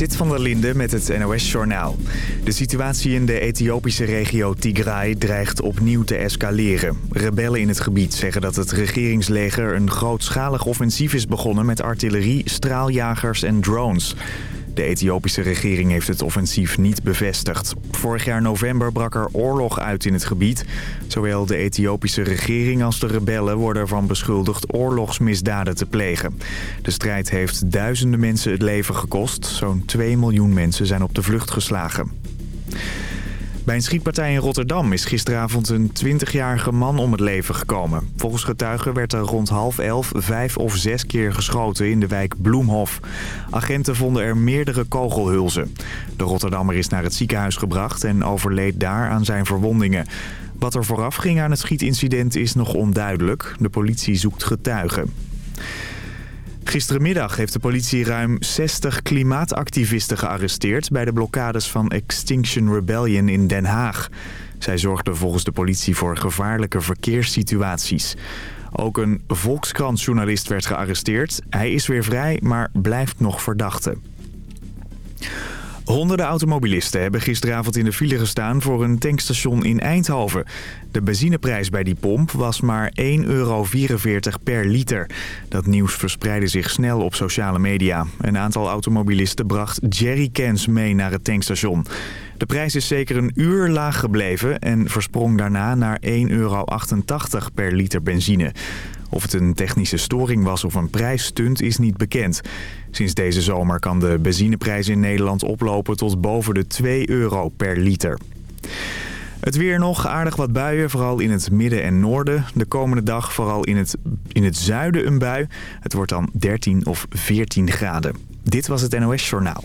Zit van der Linde met het NOS-journaal. De situatie in de Ethiopische regio Tigray dreigt opnieuw te escaleren. Rebellen in het gebied zeggen dat het regeringsleger een grootschalig offensief is begonnen... met artillerie, straaljagers en drones. De Ethiopische regering heeft het offensief niet bevestigd. Vorig jaar november brak er oorlog uit in het gebied. Zowel de Ethiopische regering als de rebellen worden ervan beschuldigd oorlogsmisdaden te plegen. De strijd heeft duizenden mensen het leven gekost. Zo'n 2 miljoen mensen zijn op de vlucht geslagen. Bij een schietpartij in Rotterdam is gisteravond een 20-jarige man om het leven gekomen. Volgens getuigen werd er rond half elf vijf of zes keer geschoten in de wijk Bloemhof. Agenten vonden er meerdere kogelhulzen. De Rotterdammer is naar het ziekenhuis gebracht en overleed daar aan zijn verwondingen. Wat er vooraf ging aan het schietincident is nog onduidelijk. De politie zoekt getuigen. Gisterenmiddag heeft de politie ruim 60 klimaatactivisten gearresteerd... bij de blokkades van Extinction Rebellion in Den Haag. Zij zorgden volgens de politie voor gevaarlijke verkeerssituaties. Ook een Volkskrant-journalist werd gearresteerd. Hij is weer vrij, maar blijft nog verdachte. Honderden automobilisten hebben gisteravond in de file gestaan voor een tankstation in Eindhoven. De benzineprijs bij die pomp was maar 1,44 euro per liter. Dat nieuws verspreidde zich snel op sociale media. Een aantal automobilisten bracht jerrycans mee naar het tankstation. De prijs is zeker een uur laag gebleven en versprong daarna naar 1,88 euro per liter benzine. Of het een technische storing was of een prijsstunt is niet bekend. Sinds deze zomer kan de benzineprijs in Nederland oplopen tot boven de 2 euro per liter. Het weer nog, aardig wat buien, vooral in het midden en noorden. De komende dag vooral in het, in het zuiden een bui. Het wordt dan 13 of 14 graden. Dit was het NOS Journaal.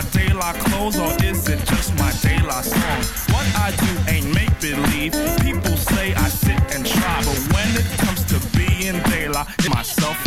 My daylight clothes or is it just my daylight song? What I do ain't make believe. People say I sit and try, but when it comes to being daylight, it's myself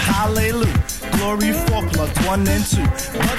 hallelujah. Glory for plug one and two. But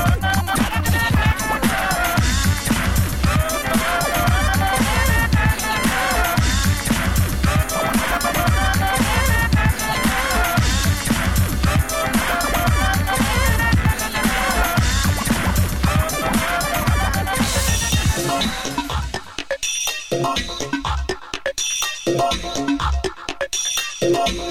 Whoa.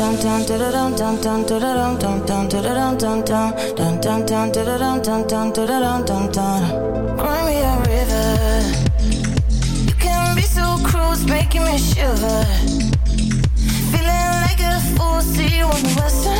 Dun dun dun dun dun dun dun dun dun dun dun dun dun dun dun dun dun dun dun dun. Cry me a river cruise making me shiver. Feeling like a fool, see you on the west side.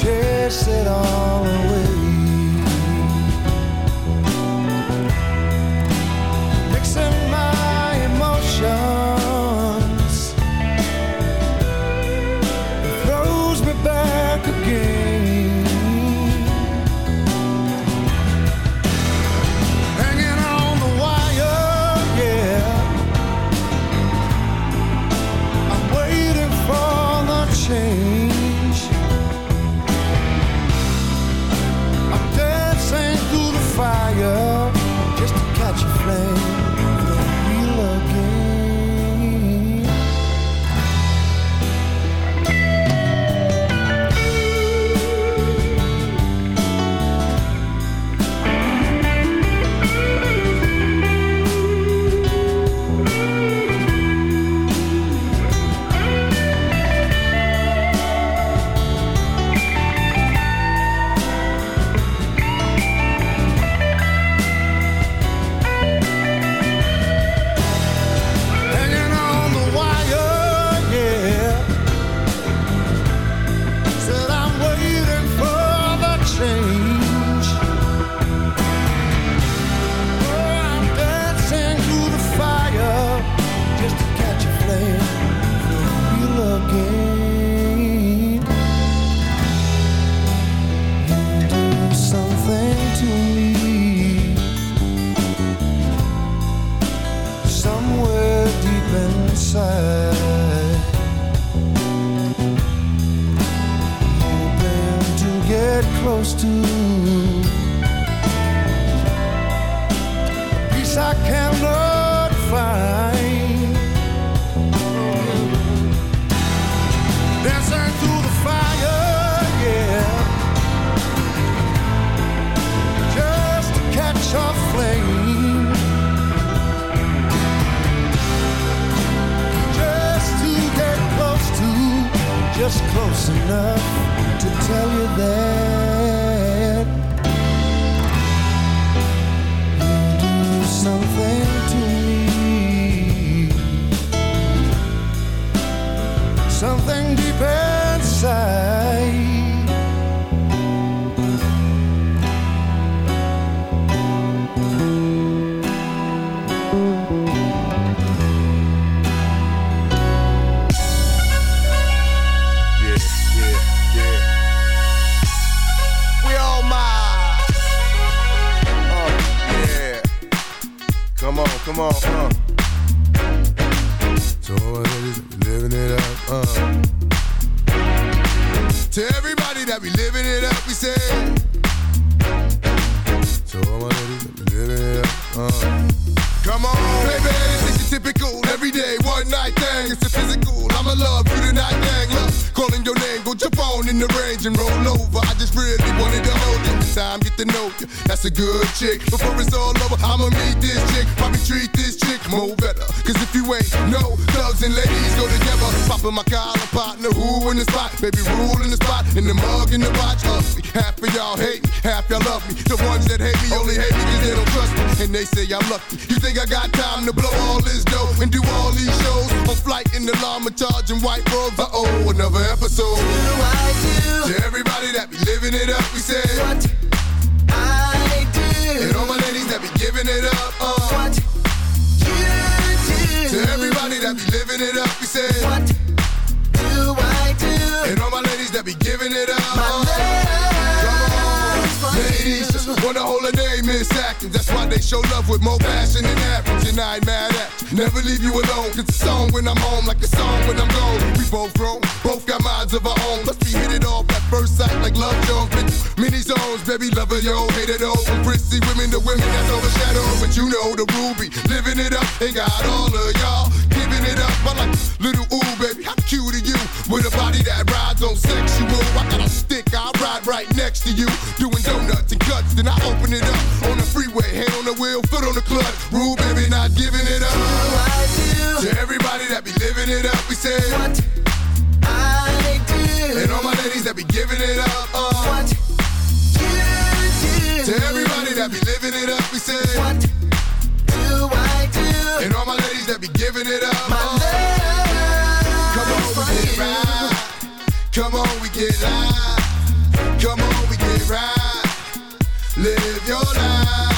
chase it all away. that be living it up, we say What I do. And all my ladies that be giving it up, uh. What you do. To everybody that be living it up, we say What do I do? And all my ladies that be giving it up, uh. Ladies wanna hold a name, Miss Acting. That's why they show love with more passion than average. And I ain't mad at. Never leave you alone. It's a song when I'm home, like a song when I'm gone. We both grown, both got minds of our own. Must be hit it off first sight, like love Jones. Bitch, many zones, baby, lover, yo, hate it all. From prissy women to women that's overshadowed. But you know the ruby, living it up, ain't got all of y'all giving it up. I like little ooh, baby, how cute are you? With a body that rides on sexual. I got a stick, I ride right next to you. Doing donuts and cuts, then I open it up. On the freeway, hand on the wheel, foot on the clutch. Rule, baby, not giving it up. To everybody that be living it up, we say. what do. And all my ladies that be giving it up. Uh, What you do. to everybody that be living it up, we say. What do I do? And all my ladies that be giving it up. My Uh, love Come on, we get you. right. Come on, we get live. Come on, we get right. Live your life.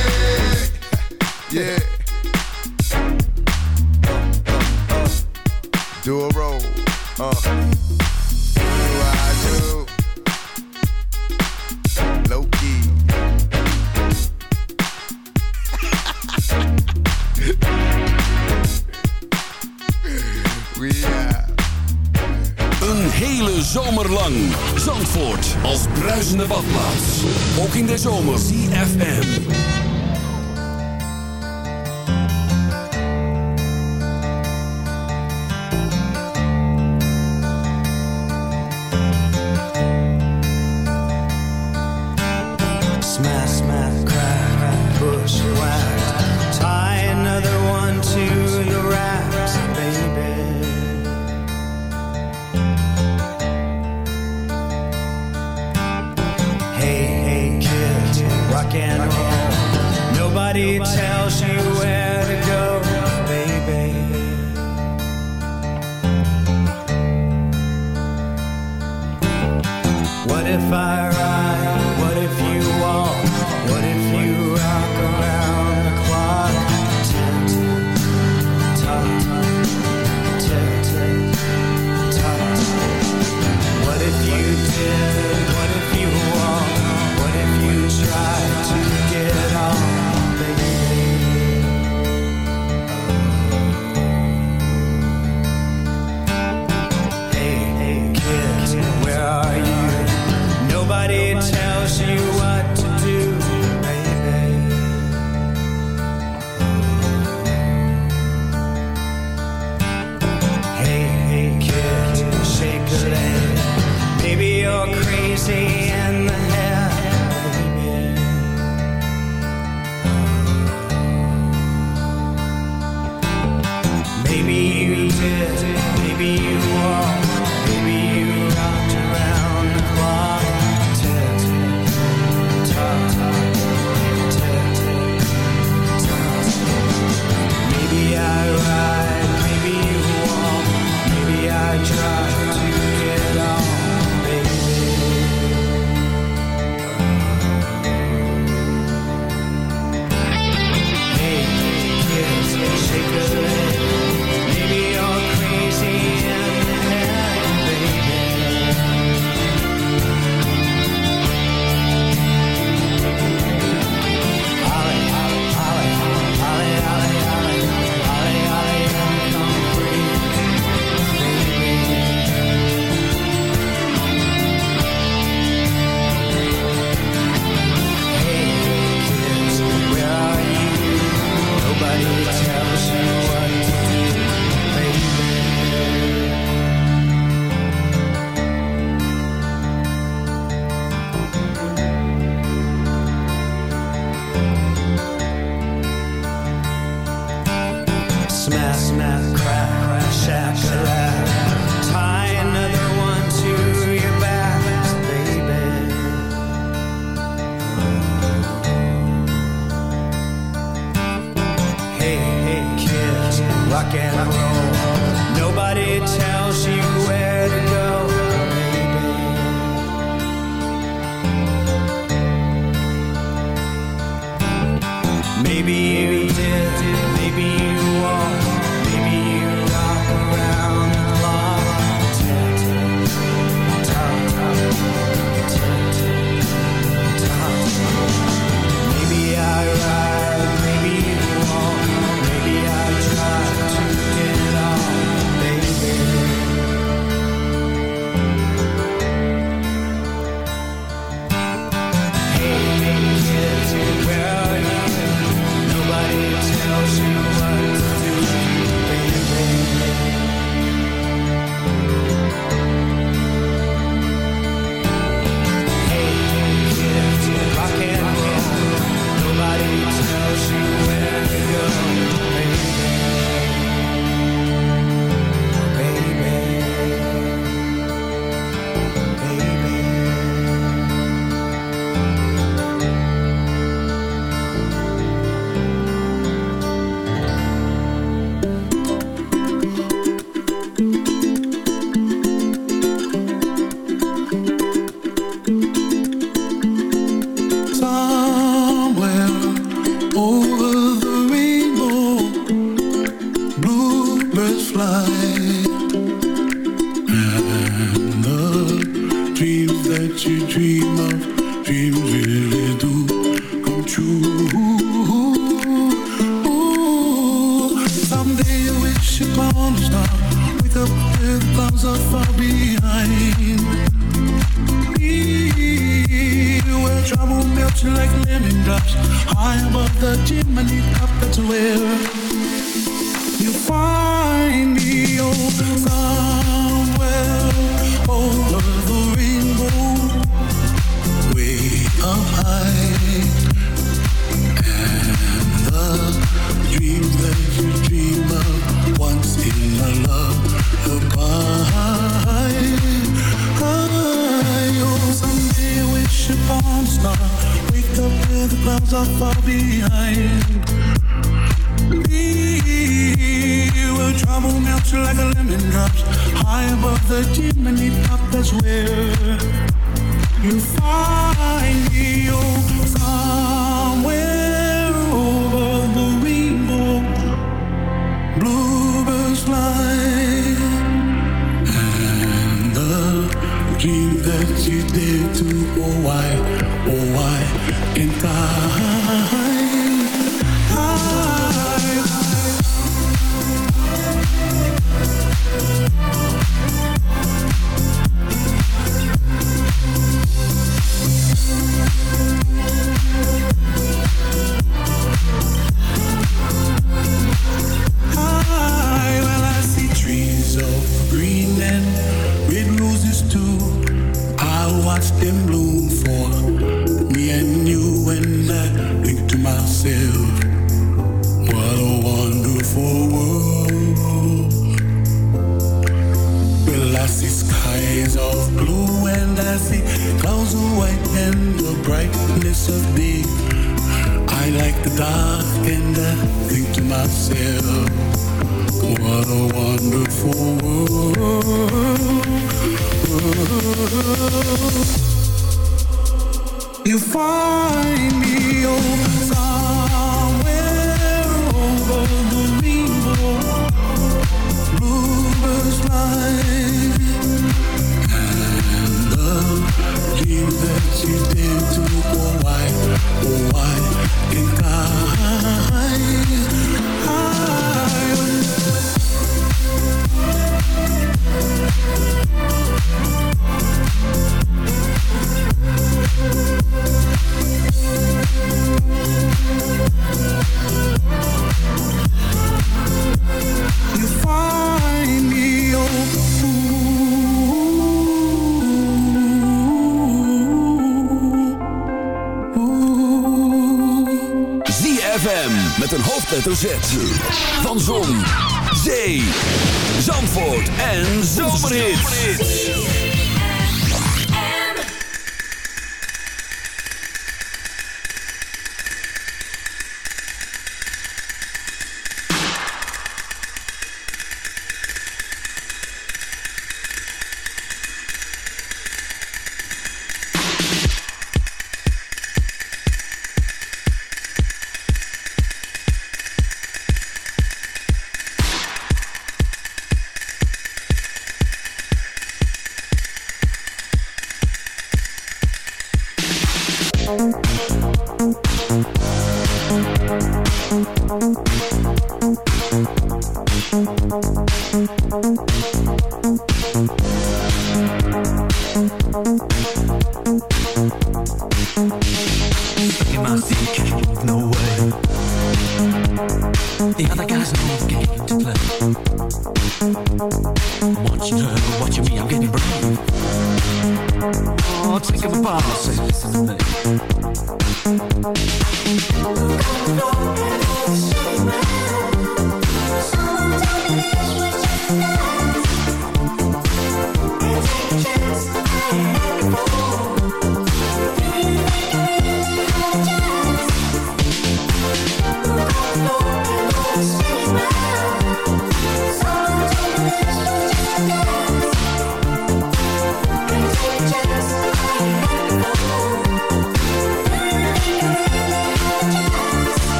Do a roll. Uh. Do. We. Een hele zomer lang. Zandvoort als bruisende badplaats. Ook in de zomer. CFM.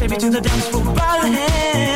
TV to the dance floor by the hand.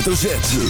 hoofdletter Z